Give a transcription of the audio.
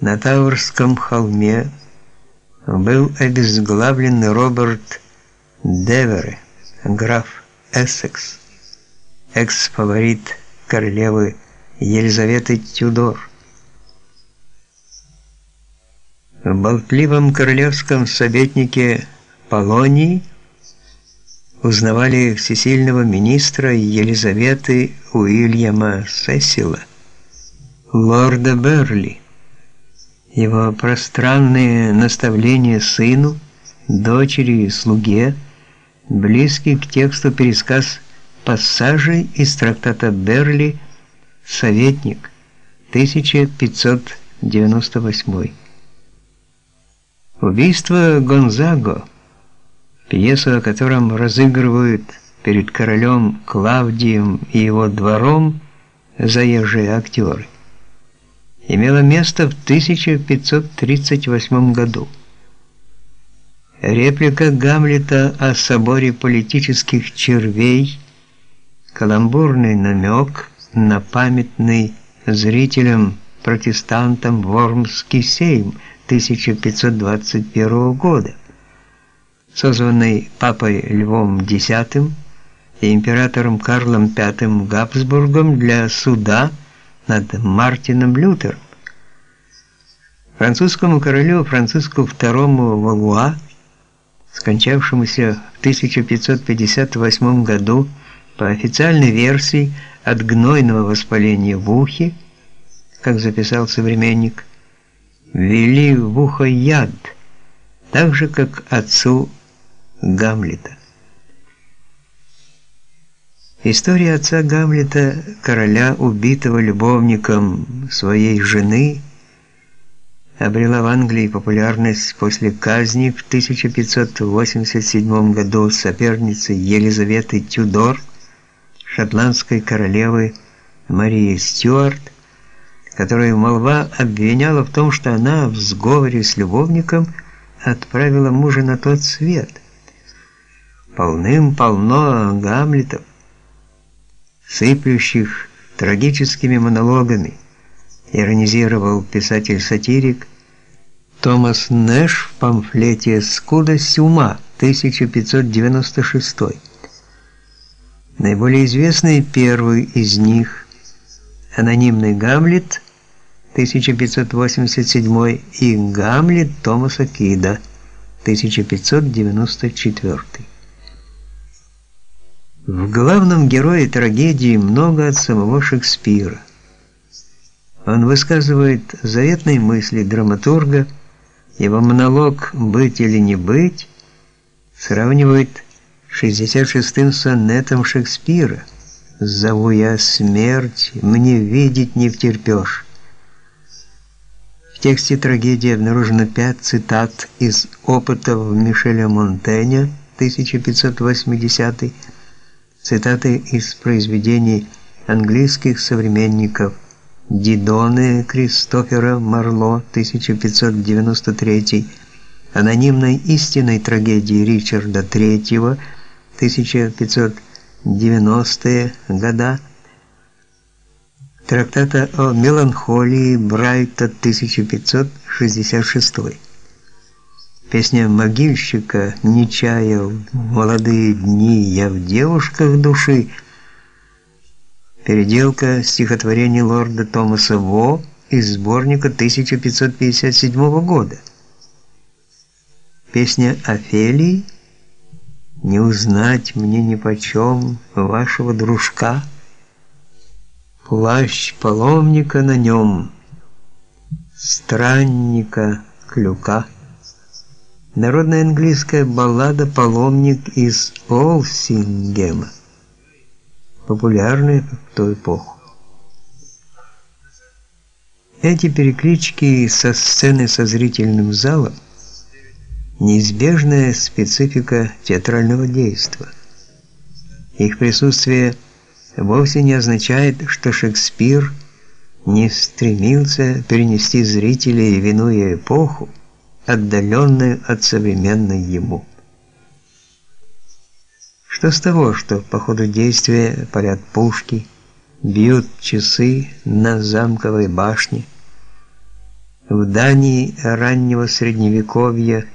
на Таурском холме был обезглавлен Роберт Девере, граф Эссекс, экс-фаворит королевы Елизаветы Тюдор. В болтливом королевском советнике Полонии узнавали всесильного министра Елизаветы Уильяма Сесила, лорда Берли. Его пространные наставления сыну, дочери и слуге, близкий к тексту пересказ пассажей из трактата Берли «Советник», 1598. Убийство Гонзаго – пьесу о котором разыгрывают перед королем Клавдием и его двором заезжие актеры, имела место в 1538 году. Реплика Гамлета о соборе политических червей, каламбурный намек на памятный зрителям протестантам Вормский сейм 1521 года – созванный папой Львом X и императором Карлом V Габсбургом для суда над Мартином Лютером. Французскому королю Франциску II Валуа, скончавшемуся в 1558 году по официальной версии от гнойного воспаления в ухе, как записал современник, ввели в ухо яд, так же, как отцу Гамлета. История отца Гамлета, короля, убитого любовником своей жены, обрела в Англии популярность после казни в 1587 году соперницы Елизаветы Тюдор, шотландской королевы Марии Стюарт, которую молва обвиняла в том, что она в сговоре с любовником отправила мужа на тот свет – полным-полно Гамлетов, сыплющих трагическими монологами, иронизировал писатель-сатирик Томас Нэш в памфлете «Скудость ума» 1596. Наиболее известный первый из них анонимный Гамлет 1587 и Гамлет Томаса Кида 1594. В главном герое трагедии много от самого Шекспира. Он высказывает заветные мысли драматурга, его монолог «Быть или не быть» сравнивает 66-м сонетом Шекспира «Зову я смерть, мне видеть не втерпёшь». В тексте трагедии обнаружено пять цитат из опытов Мишеля Монтэня 1580 Цитаты из произведений английских современников. Дидоне Кристофера Марло 1593, анонимной истинной трагедии Ричарда III 1590-е года, трактата о меланхолии Брайта 1566 Песня могильщика не чаял молодые дни я в девушках души. Переделка стихотворений лорда Томаса Во из сборника 1557 года. Песня Офелии «Не узнать мне нипочем вашего дружка». Плащ паломника на нем, странника клюка. Народная английская баллада «Паломник из Олсингема», популярная в ту эпоху. Эти переклички со сцены со зрительным залом – неизбежная специфика театрального действа. Их присутствие вовсе не означает, что Шекспир не стремился перенести зрителей в иную эпоху, отдаленную от современной ему. Что с того, что по ходу действия парят пушки, бьют часы на замковой башне, В Дании раннего средневековья